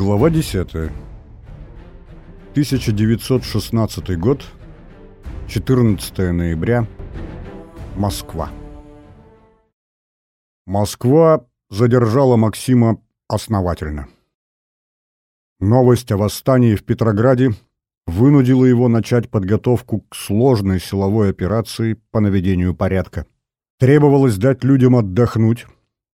Глава 10. 1916 год. 14 ноября. Москва. Москва задержала Максима основательно. Новость о восстании в Петрограде вынудила его начать подготовку к сложной силовой операции по наведению порядка. Требовалось дать людям отдохнуть,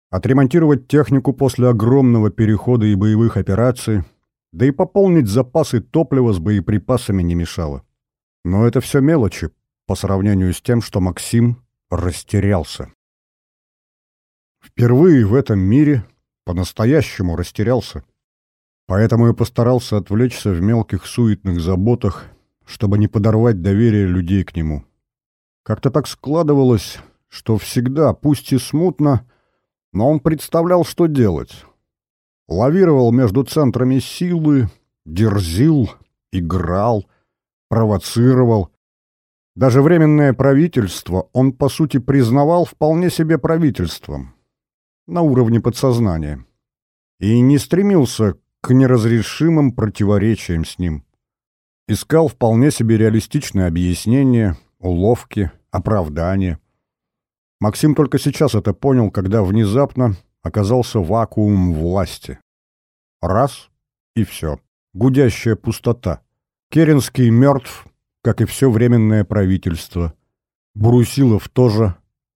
отремонтировать технику после огромного перехода и боевых операций, да и пополнить запасы топлива с боеприпасами не мешало. Но это все мелочи по сравнению с тем, что Максим растерялся. Впервые в этом мире по-настоящему растерялся. Поэтому и постарался отвлечься в мелких суетных заботах, чтобы не подорвать доверие людей к нему. Как-то так складывалось, что всегда, пусть и смутно, но он представлял, что делать. Лавировал между центрами силы, дерзил, играл, провоцировал. Даже временное правительство он, по сути, признавал вполне себе правительством на уровне подсознания и не стремился к неразрешимым противоречиям с ним. Искал вполне себе реалистичные объяснения, уловки, оправдания – Максим только сейчас это понял, когда внезапно оказался вакуум власти. Раз — и все. Гудящая пустота. Керенский мертв, как и все временное правительство. Брусилов тоже,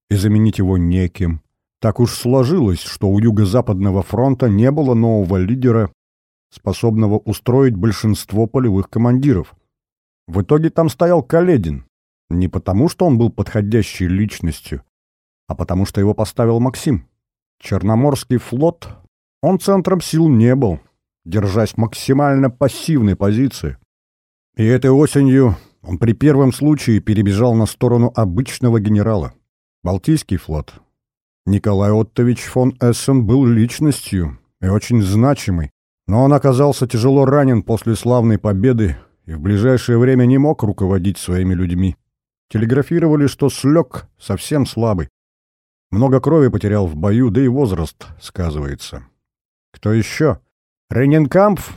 и заменить его неким. Так уж сложилось, что у Юго-Западного фронта не было нового лидера, способного устроить большинство полевых командиров. В итоге там стоял Каледин. Не потому, что он был подходящей личностью, а потому что его поставил Максим. Черноморский флот, он центром сил не был, держась максимально пассивной позиции. И этой осенью он при первом случае перебежал на сторону обычного генерала. Балтийский флот. Николай Оттович фон Эссен был личностью и очень значимый, но он оказался тяжело ранен после славной победы и в ближайшее время не мог руководить своими людьми. Телеграфировали, что слег совсем слабый. Много крови потерял в бою, да и возраст сказывается. Кто еще? Рененкампф?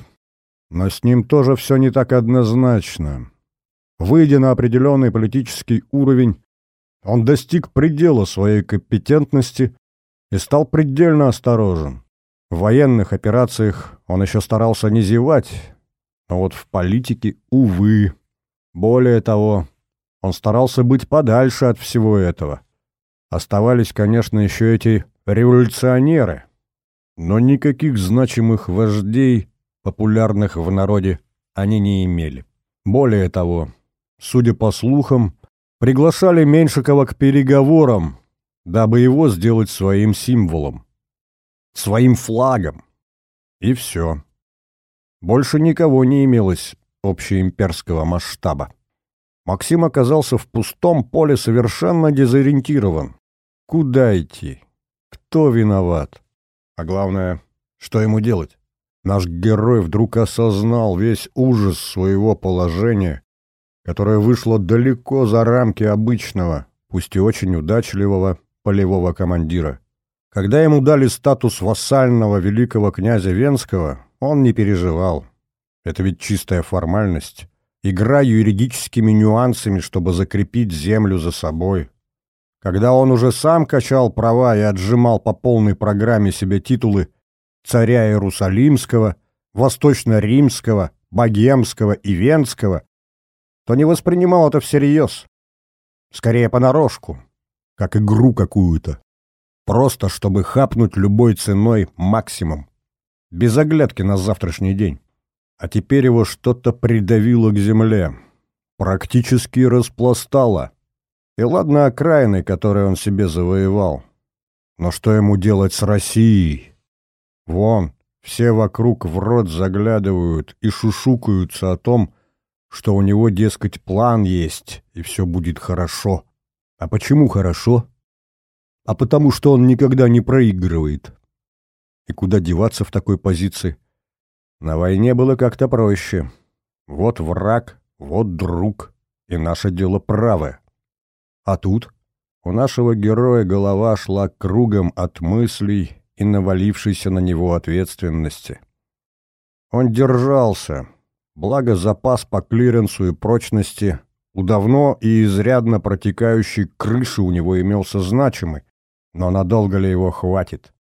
Но с ним тоже все не так однозначно. Выйдя на определенный политический уровень, он достиг предела своей компетентности и стал предельно осторожен. В военных операциях он еще старался не зевать, но вот в политике, увы. Более того, он старался быть подальше от всего этого. Оставались, конечно, еще эти революционеры, но никаких значимых вождей, популярных в народе, они не имели. Более того, судя по слухам, приглашали Меньшикова к переговорам, дабы его сделать своим символом, своим флагом. И все. Больше никого не имелось общеимперского масштаба. Максим оказался в пустом поле совершенно дезориентирован. Куда идти? Кто виноват? А главное, что ему делать? Наш герой вдруг осознал весь ужас своего положения, которое вышло далеко за рамки обычного, пусть и очень удачливого, полевого командира. Когда ему дали статус вассального великого князя Венского, он не переживал. Это ведь чистая формальность игра юридическими нюансами, чтобы закрепить землю за собой. Когда он уже сам качал права и отжимал по полной программе себе титулы царя Иерусалимского, Восточно-Римского, Богемского и Венского, то не воспринимал это всерьез. Скорее понарошку, как игру какую-то. Просто чтобы хапнуть любой ценой максимум. Без оглядки на завтрашний день а теперь его что-то придавило к земле, практически распластало. И ладно окраины, которые он себе завоевал. Но что ему делать с Россией? Вон, все вокруг в рот заглядывают и шушукаются о том, что у него, дескать, план есть, и все будет хорошо. А почему хорошо? А потому что он никогда не проигрывает. И куда деваться в такой позиции? На войне было как-то проще. Вот враг, вот друг, и наше дело правое. А тут у нашего героя голова шла кругом от мыслей и навалившейся на него ответственности. Он держался, благо запас по клиренсу и прочности у давно и изрядно протекающей крыши у него имелся значимый, но надолго ли его хватит?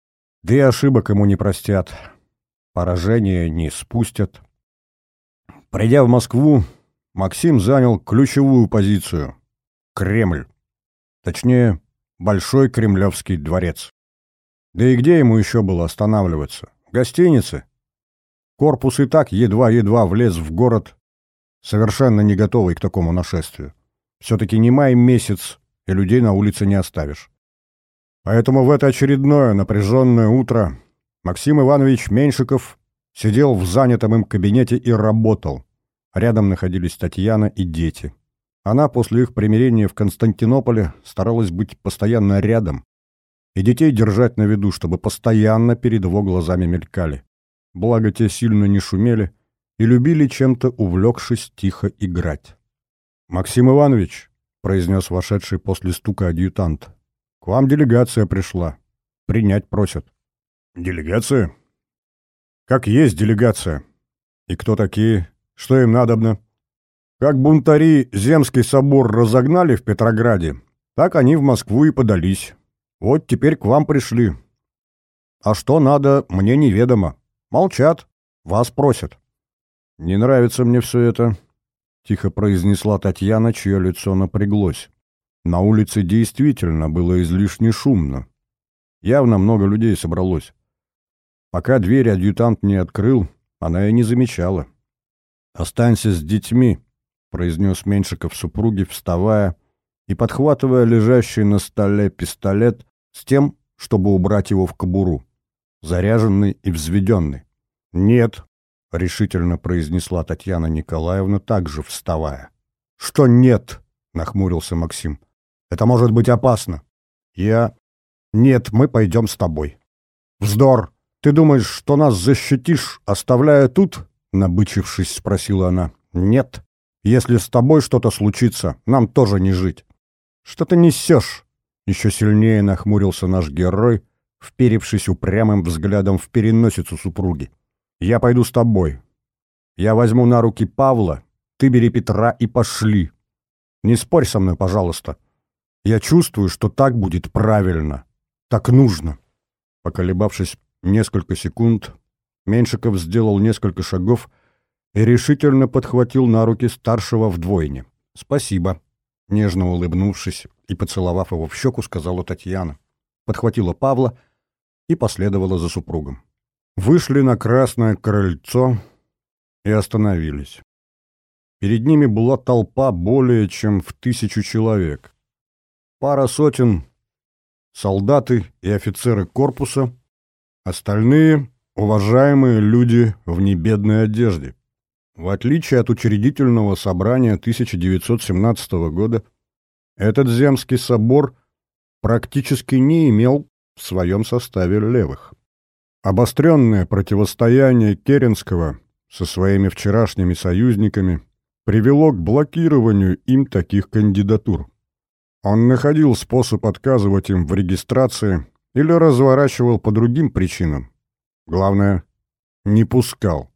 Да и ошибок ему не простят, поражения не спустят. Придя в Москву, Максим занял ключевую позицию — Кремль. Точнее, Большой Кремлевский дворец. Да и где ему еще было останавливаться? Гостиницы? Корпус и так едва-едва влез в город, совершенно не готовый к такому нашествию. Все-таки не май месяц, и людей на улице не оставишь. Поэтому в это очередное напряженное утро Максим Иванович Меньшиков сидел в занятом им кабинете и работал. Рядом находились Татьяна и дети. Она после их примирения в Константинополе старалась быть постоянно рядом и детей держать на виду, чтобы постоянно перед его глазами мелькали. Благо те сильно не шумели и любили чем-то, увлекшись, тихо играть. «Максим Иванович», — произнес вошедший после стука адъютант, — «к вам делегация пришла. Принять просят». «Делегация?» «Как есть делегация. И кто такие? Что им надобно?» Как бунтари Земский собор разогнали в Петрограде, так они в Москву и подались. Вот теперь к вам пришли. А что надо, мне неведомо. Молчат, вас просят. Не нравится мне все это, — тихо произнесла Татьяна, чье лицо напряглось. На улице действительно было излишне шумно. Явно много людей собралось. Пока дверь адъютант не открыл, она и не замечала. «Останься с детьми», произнес Меньшиков супруге, вставая и подхватывая лежащий на столе пистолет с тем, чтобы убрать его в кобуру, заряженный и взведенный. «Нет», — решительно произнесла Татьяна Николаевна, также вставая. «Что нет?» — нахмурился Максим. «Это может быть опасно». «Я...» «Нет, мы пойдем с тобой». «Вздор! Ты думаешь, что нас защитишь, оставляя тут?» — набычившись, спросила она. «Нет. Если с тобой что-то случится, нам тоже не жить. Что ты несешь? Еще сильнее нахмурился наш герой, вперевшись упрямым взглядом в переносицу супруги. Я пойду с тобой. Я возьму на руки Павла, ты бери Петра и пошли. Не спорь со мной, пожалуйста. Я чувствую, что так будет правильно. Так нужно. Поколебавшись несколько секунд, Меньшиков сделал несколько шагов и решительно подхватил на руки старшего вдвойне. «Спасибо», — нежно улыбнувшись и поцеловав его в щеку, сказала Татьяна. Подхватила Павла и последовала за супругом. Вышли на красное крыльцо и остановились. Перед ними была толпа более чем в тысячу человек. Пара сотен — солдаты и офицеры корпуса, остальные — уважаемые люди в небедной одежде. В отличие от учредительного собрания 1917 года, этот Земский собор практически не имел в своем составе левых. Обостренное противостояние Керенского со своими вчерашними союзниками привело к блокированию им таких кандидатур. Он находил способ отказывать им в регистрации или разворачивал по другим причинам. Главное, не пускал.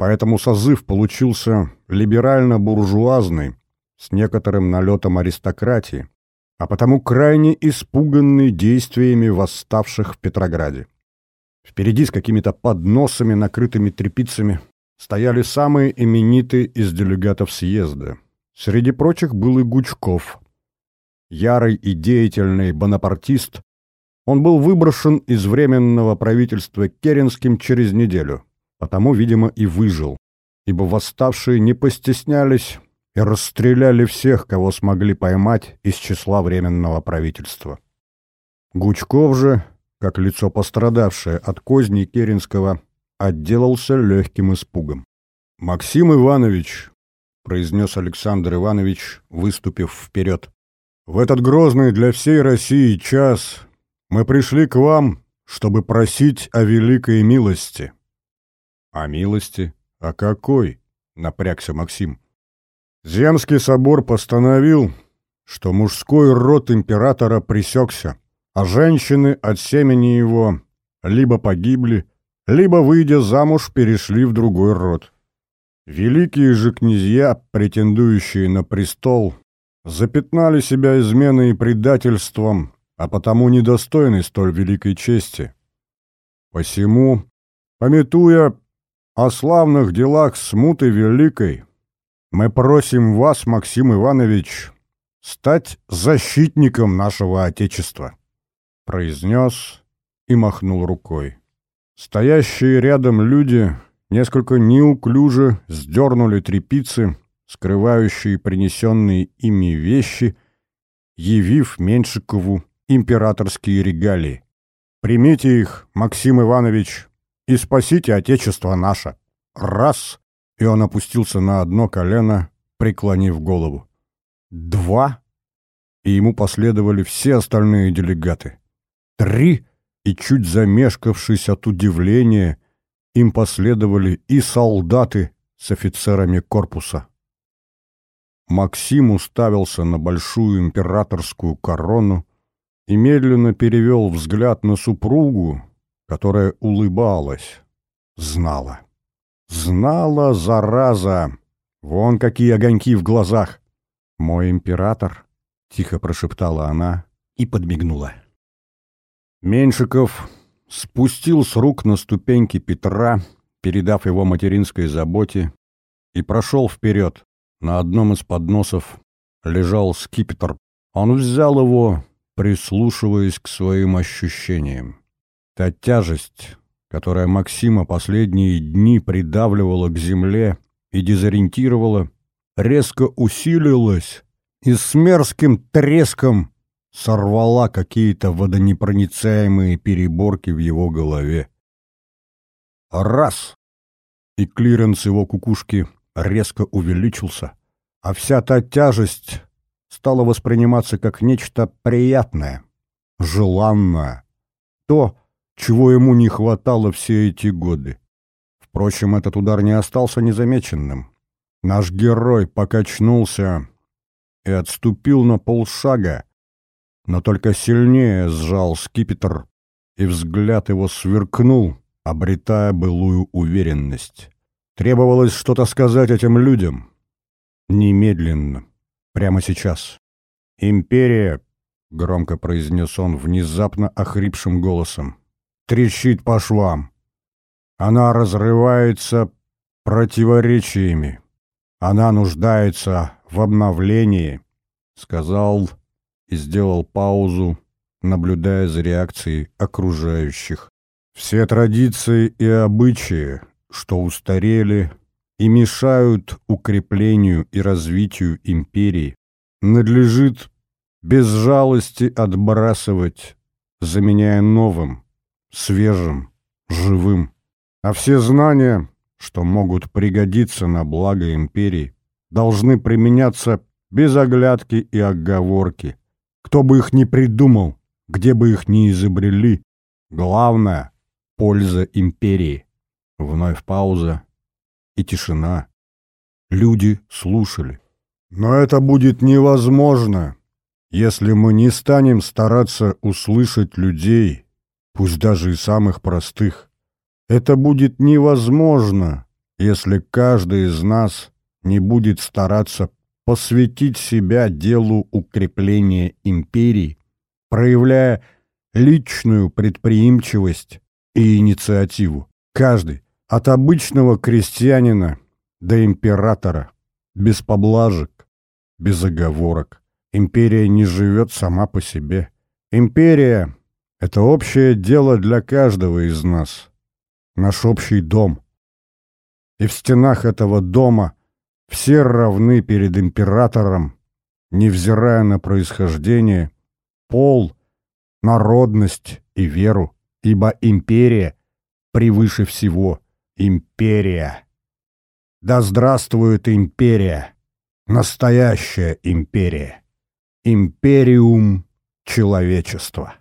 Поэтому созыв получился либерально-буржуазный, с некоторым налетом аристократии, а потому крайне испуганный действиями восставших в Петрограде. Впереди с какими-то подносами, накрытыми тряпицами, стояли самые именитые из делегатов съезда. Среди прочих был и Гучков. Ярый и деятельный бонапартист, он был выброшен из Временного правительства Керенским через неделю – Потому, видимо, и выжил, ибо восставшие не постеснялись и расстреляли всех, кого смогли поймать из числа Временного правительства. Гучков же, как лицо пострадавшее от козней Керенского, отделался легким испугом. «Максим Иванович», — произнес Александр Иванович, выступив вперед, — «в этот грозный для всей России час мы пришли к вам, чтобы просить о великой милости». «О милости? О какой?» — напрягся Максим. «Земский собор постановил, что мужской род императора пресекся, а женщины от семени его либо погибли, либо, выйдя замуж, перешли в другой род. Великие же князья, претендующие на престол, запятнали себя изменой и предательством, а потому недостойны столь великой чести. Посему, пометуя о славных делах смуты великой, мы просим вас, Максим Иванович, стать защитником нашего Отечества», — произнес и махнул рукой. Стоящие рядом люди несколько неуклюже сдернули трепицы, скрывающие принесенные ими вещи, явив Меншикову императорские регалии. «Примите их, Максим Иванович, и спасите Отечество наше!» Раз! И он опустился на одно колено, преклонив голову. Два! И ему последовали все остальные делегаты. Три! И чуть замешкавшись от удивления, им последовали и солдаты с офицерами корпуса. Максим уставился на большую императорскую корону и медленно перевел взгляд на супругу, которая улыбалась, знала. Знала, зараза! Вон какие огоньки в глазах! «Мой император», — тихо прошептала она и подмигнула. Меньшиков спустил с рук на ступеньки Петра, передав его материнской заботе, и прошел вперед. На одном из подносов лежал скипетр. Он взял его, прислушиваясь к своим ощущениям. Та тяжесть, которая Максима последние дни придавливала к земле и дезориентировала, резко усилилась и с мерзким треском сорвала какие-то водонепроницаемые переборки в его голове. Раз! И клиренс его кукушки резко увеличился, а вся та тяжесть стала восприниматься как нечто приятное, желанное, то, чего ему не хватало все эти годы. Впрочем, этот удар не остался незамеченным. Наш герой покачнулся и отступил на полшага, но только сильнее сжал скипетр, и взгляд его сверкнул, обретая былую уверенность. Требовалось что-то сказать этим людям. Немедленно. Прямо сейчас. «Империя», — громко произнес он внезапно охрипшим голосом, — «трещит по швам. Она разрывается противоречиями. Она нуждается в обновлении», — сказал и сделал паузу, наблюдая за реакцией окружающих. Все традиции и обычаи, что устарели и мешают укреплению и развитию империи, надлежит без жалости отбрасывать, заменяя новым, свежим, живым. А все знания, что могут пригодиться на благо империи, должны применяться без оглядки и оговорки, кто бы их ни придумал, где бы их ни изобрели, главное — польза империи. Вновь пауза и тишина. Люди слушали. Но это будет невозможно, если мы не станем стараться услышать людей, пусть даже и самых простых. Это будет невозможно, если каждый из нас не будет стараться посвятить себя делу укрепления империи, проявляя личную предприимчивость и инициативу. Каждый, от обычного крестьянина до императора, без поблажек, без оговорок. Империя не живет сама по себе. Империя — это общее дело для каждого из нас. Наш общий дом. И в стенах этого дома — все равны перед императором, невзирая на происхождение, пол, народность и веру, ибо империя превыше всего. Империя. Да здравствует империя! Настоящая империя! Империум человечества!